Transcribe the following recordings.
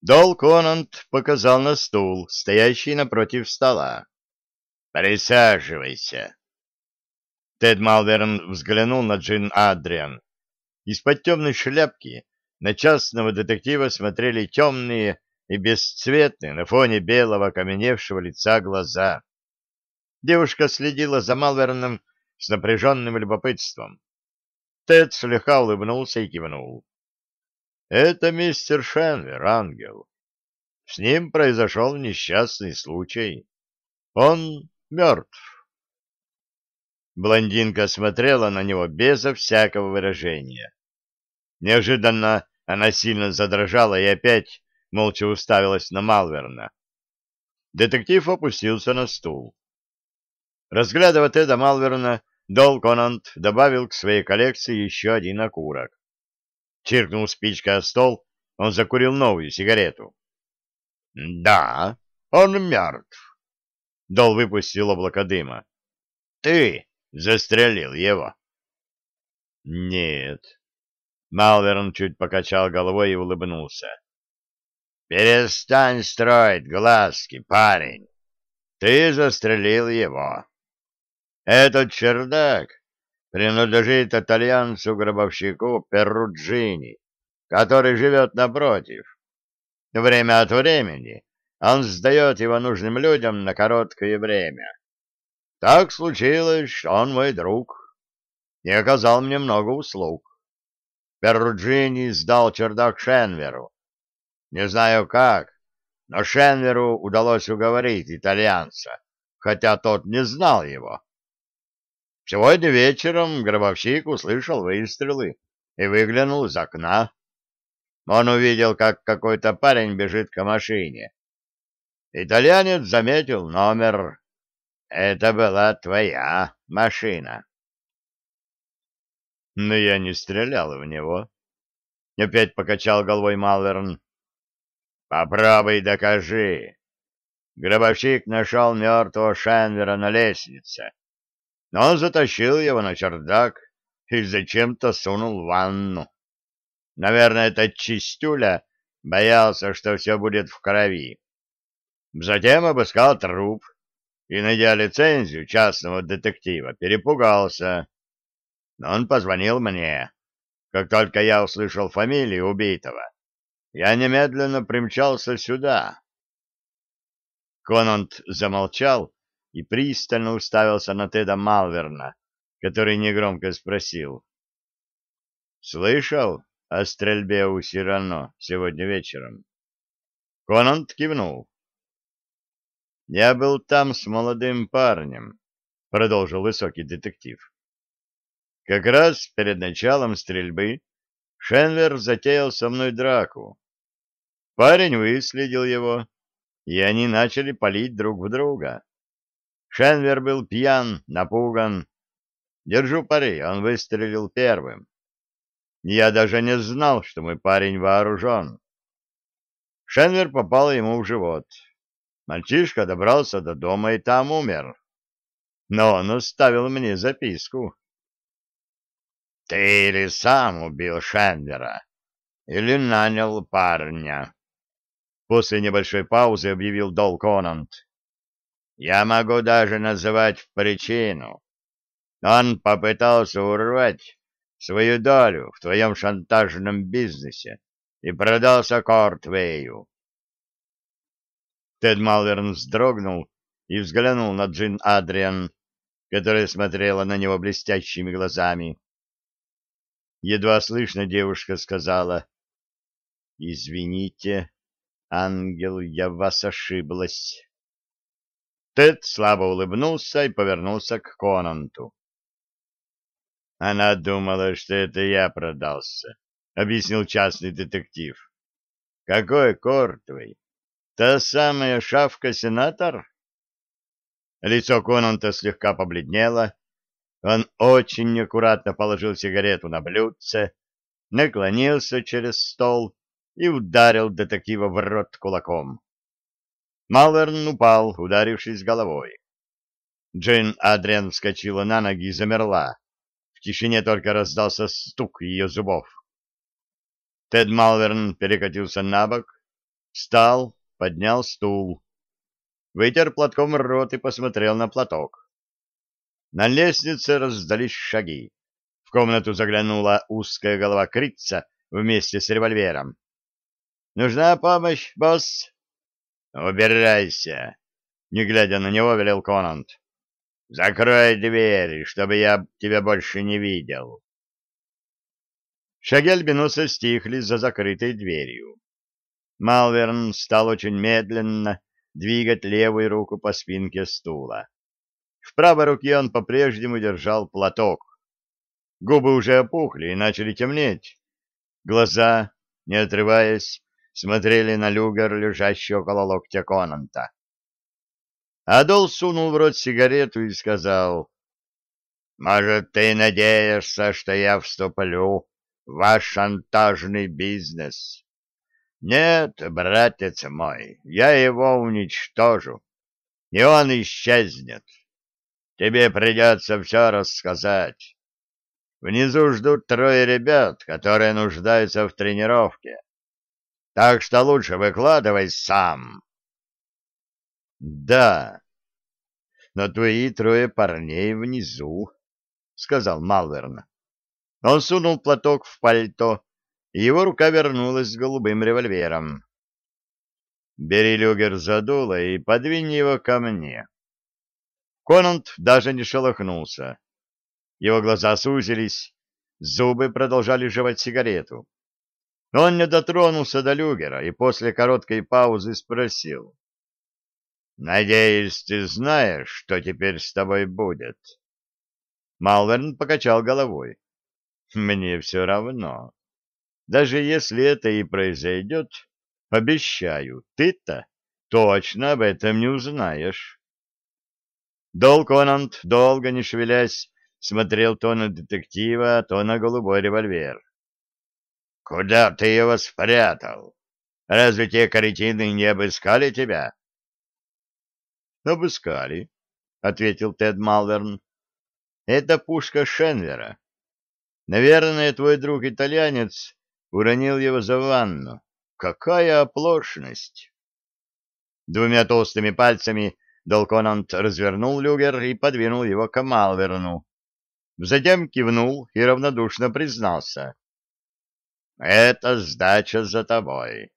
Дол Конант показал на стул, стоящий напротив стола. «Присаживайся». Тед Малверн взглянул на Джин Адриан. Из-под темной шляпки на частного детектива смотрели темные и бесцветные на фоне белого окаменевшего лица глаза. Девушка следила за Малверном с напряженным любопытством. Тед слегка улыбнулся и кивнул. — Это мистер Шенвер, ангел. С ним произошел несчастный случай. Он мертв. Блондинка смотрела на него безо всякого выражения. Неожиданно она сильно задрожала и опять молча уставилась на Малверна. Детектив опустился на стул. Разглядывая Теда Малверна, Дол Конант добавил к своей коллекции еще один окурок. Чиркнул спичкой о стол, он закурил новую сигарету. — Да, он мертв. Дол выпустил облако дыма. — Ты застрелил его? — Нет. Малверн чуть покачал головой и улыбнулся. — Перестань строить глазки, парень. Ты застрелил его. Этот чердак принадлежит итальянцу-гробовщику Перуджини, который живет напротив. Время от времени он сдает его нужным людям на короткое время. Так случилось, что он мой друг и оказал мне много услуг. Перуджини сдал чердак Шенверу. Не знаю как, но Шенверу удалось уговорить итальянца, хотя тот не знал его. Сегодня вечером гробовщик услышал выстрелы и выглянул из окна. Он увидел, как какой-то парень бежит к машине. Итальянец заметил номер. Это была твоя машина. Но я не стрелял в него. Опять покачал головой Малверн. Попробуй докажи. Гробовщик нашел мертвого Шенвера на лестнице но он затащил его на чердак и зачем-то сунул в ванну. Наверное, этот чистюля боялся, что все будет в крови. Затем обыскал труп и, найдя лицензию частного детектива, перепугался. Но он позвонил мне. Как только я услышал фамилию убитого, я немедленно примчался сюда. Конант замолчал, и пристально уставился на Теда Малверна, который негромко спросил. «Слышал о стрельбе у Сирано сегодня вечером?» Конант кивнул. «Я был там с молодым парнем», — продолжил высокий детектив. «Как раз перед началом стрельбы Шенвер затеял со мной драку. Парень выследил его, и они начали палить друг в друга. Шенвер был пьян, напуган. Держу пари, он выстрелил первым. Я даже не знал, что мой парень вооружен. Шенвер попал ему в живот. Мальчишка добрался до дома и там умер. Но он оставил мне записку. «Ты или сам убил Шенвера, или нанял парня?» После небольшой паузы объявил Дол Конант. Я могу даже называть причину. Он попытался урвать свою долю в твоем шантажном бизнесе и продался Кортвею. Тед Малверн вздрогнул и взглянул на Джин Адриан, которая смотрела на него блестящими глазами. Едва слышно девушка сказала, «Извините, ангел, я вас ошиблась». Тед слабо улыбнулся и повернулся к Конанту. «Она думала, что это я продался», — объяснил частный детектив. «Какой Кортвей? Та самая шавка-сенатор?» Лицо Конанта слегка побледнело. Он очень аккуратно положил сигарету на блюдце, наклонился через стол и ударил детектива в рот кулаком. Малверн упал, ударившись головой. Джейн Адриан вскочила на ноги и замерла. В тишине только раздался стук ее зубов. Тед Малверн перекатился на бок, Встал, поднял стул, вытер платком рот и посмотрел на платок. На лестнице раздались шаги. В комнату заглянула узкая голова Крица вместе с револьвером. «Нужна помощь, босс?» «Убирайся!» — не глядя на него, велел Конант. «Закрой дверь, чтобы я тебя больше не видел». Шаги Альбиноса стихли за закрытой дверью. Малверн стал очень медленно двигать левую руку по спинке стула. В правой руке он по-прежнему держал платок. Губы уже опухли и начали темнеть. Глаза, не отрываясь, смотрели на люгер, лежащий около локтя Конанта. Адол сунул в рот сигарету и сказал, «Может, ты надеешься, что я вступлю в ваш шантажный бизнес? Нет, братец мой, я его уничтожу, и он исчезнет. Тебе придется все рассказать. Внизу ждут трое ребят, которые нуждаются в тренировке. Так что лучше выкладывай сам. Да, но твои трое парней внизу, сказал Малверн. Он сунул платок в пальто, и его рука вернулась с голубым револьвером. Бери люгер за дуло и подвинь его ко мне. Конант даже не шелохнулся. Его глаза сузились, зубы продолжали жевать сигарету. Он не дотронулся до люгера и после короткой паузы спросил. «Надеюсь, ты знаешь, что теперь с тобой будет?» Малверн покачал головой. «Мне все равно. Даже если это и произойдет, обещаю, ты-то точно об этом не узнаешь». Дол Конант, долго не шевелясь, смотрел то на детектива, то на голубой револьвер. — Куда ты его спрятал? Разве те каретины не обыскали тебя? — Обыскали, — ответил Тед Малверн. — Это пушка Шенвера. Наверное, твой друг-итальянец уронил его за ванну. Какая оплошность! Двумя толстыми пальцами Долконант развернул люгер и подвинул его к Малверну. Затем кивнул и равнодушно признался. «Это сдача за тобой.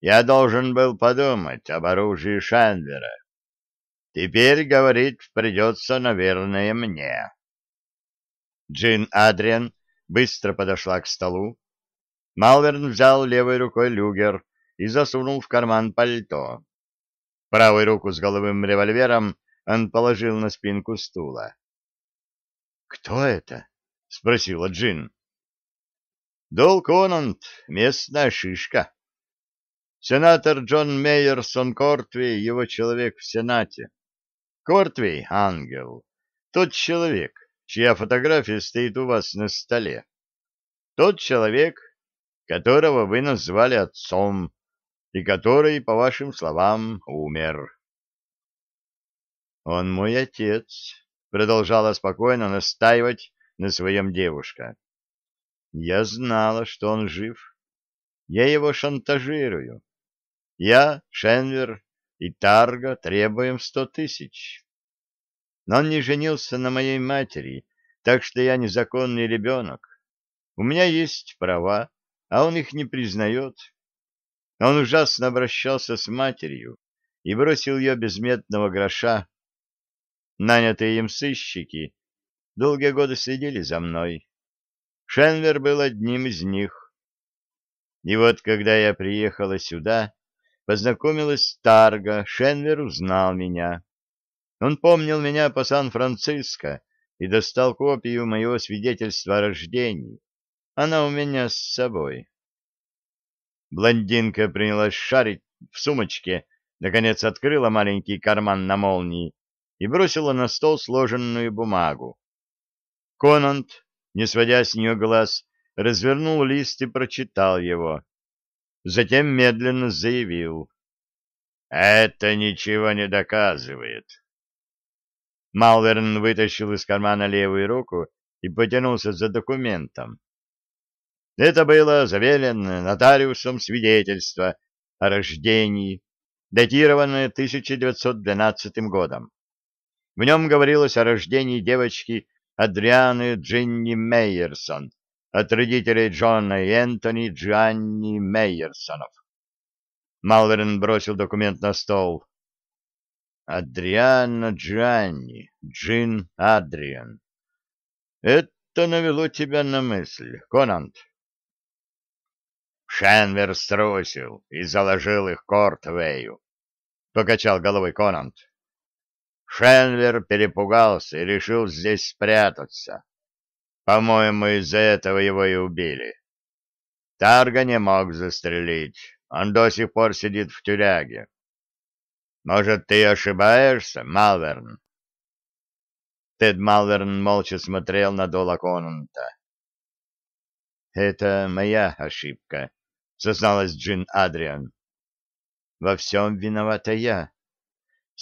Я должен был подумать об оружии Шендлера. Теперь, говорить, придется, наверное, мне». Джин Адриан быстро подошла к столу. Малверн взял левой рукой люгер и засунул в карман пальто. Правую руку с головым револьвером он положил на спинку стула. «Кто это?» — спросила Джин. «Дол Конант, местная шишка. Сенатор Джон Мейерсон Кортви, его человек в Сенате. Кортви — ангел. Тот человек, чья фотография стоит у вас на столе. Тот человек, которого вы назвали отцом, и который, по вашим словам, умер. Он мой отец, продолжала спокойно настаивать на своем девушка. Я знала, что он жив. Я его шантажирую. Я, Шенвер и Тарга требуем сто тысяч. Но он не женился на моей матери, так что я незаконный ребенок. У меня есть права, а он их не признает. Он ужасно обращался с матерью и бросил ее безметного гроша Нанятые им сыщики долгие годы следили за мной. Шенвер был одним из них. И вот, когда я приехала сюда, познакомилась с Тарго, Шенвер узнал меня. Он помнил меня по Сан-Франциско и достал копию моего свидетельства о рождении. Она у меня с собой. Блондинка принялась шарить в сумочке, наконец открыла маленький карман на молнии и бросила на стол сложенную бумагу. Конант, не сводя с нее глаз, развернул лист и прочитал его. Затем медленно заявил. «Это ничего не доказывает». Малверн вытащил из кармана левую руку и потянулся за документом. Это было заверенное нотариусом свидетельство о рождении, датированное 1912 годом. В нем говорилось о рождении девочки Адрианы Джинни Мейерсон от родителей Джона и Энтони Джанни Мейерсонов. Малверн бросил документ на стол. Адриана Джанни, Джин Адриан. Это навело тебя на мысль, Конант. Шенвер струсил и заложил их Кортвею, — покачал головой Конант. Шенвер перепугался и решил здесь спрятаться. По-моему, из-за этого его и убили. Тарга не мог застрелить, он до сих пор сидит в тюряге. Может, ты ошибаешься, Малверн? Тед Малверн молча смотрел на Дола Конанта. «Это моя ошибка», — созналась Джин Адриан. «Во всем виновата я.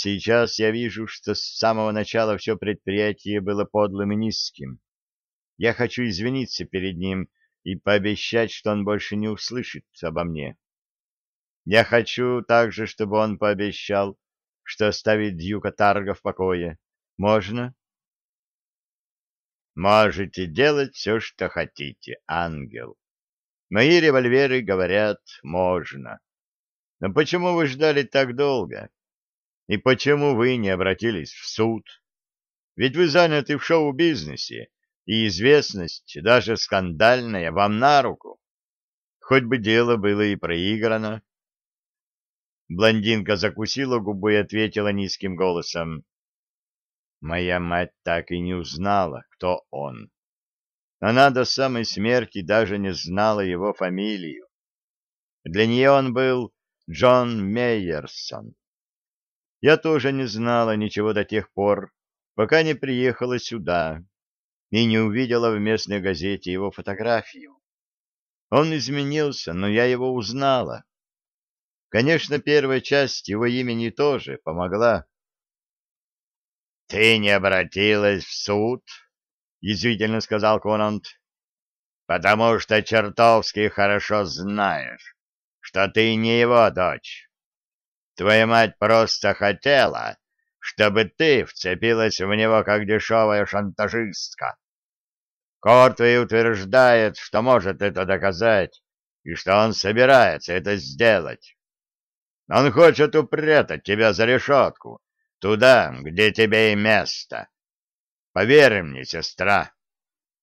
Сейчас я вижу, что с самого начала все предприятие было подлым и низким. Я хочу извиниться перед ним и пообещать, что он больше не услышит обо мне. Я хочу также, чтобы он пообещал, что оставит Дьюка Тарга в покое. Можно?» Можете делать все, что хотите, ангел. Мои револьверы говорят, можно. Но почему вы ждали так долго? И почему вы не обратились в суд? Ведь вы заняты в шоу-бизнесе, и известность, даже скандальная, вам на руку. Хоть бы дело было и проиграно. Блондинка закусила губы и ответила низким голосом. Моя мать так и не узнала, кто он. Она до самой смерти даже не знала его фамилию. Для нее он был Джон Мейерсон. Я тоже не знала ничего до тех пор, пока не приехала сюда и не увидела в местной газете его фотографию. Он изменился, но я его узнала. Конечно, первая часть его имени тоже помогла. — Ты не обратилась в суд? — язвительно сказал Конант. — Потому что чертовски хорошо знаешь, что ты не его дочь. Твоя мать просто хотела, чтобы ты вцепилась в него как дешевая шантажистка. Кортвей утверждает, что может это доказать, и что он собирается это сделать. Он хочет упрятать тебя за решетку, Туда, где тебе и место. Поверь мне, сестра,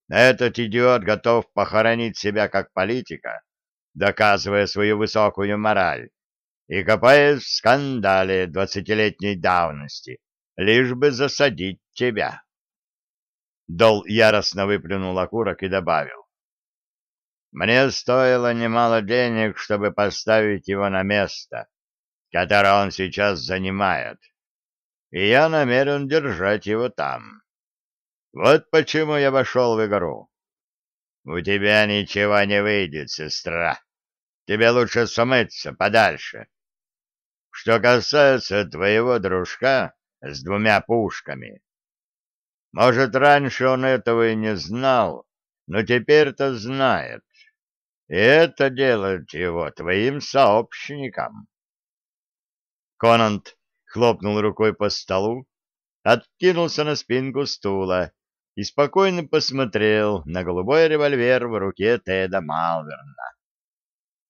этот идиот готов похоронить себя как политика, доказывая свою высокую мораль, и копаясь в скандале двадцатилетней давности, лишь бы засадить тебя. Дол яростно выплюнул окурок и добавил. Мне стоило немало денег, чтобы поставить его на место, которое он сейчас занимает и я намерен держать его там. Вот почему я вошел в игру. У тебя ничего не выйдет, сестра. Тебе лучше смыться подальше. Что касается твоего дружка с двумя пушками, может, раньше он этого и не знал, но теперь-то знает. И это делает его твоим сообщником. Конант хлопнул рукой по столу, откинулся на спинку стула и спокойно посмотрел на голубой револьвер в руке Теда Малверна.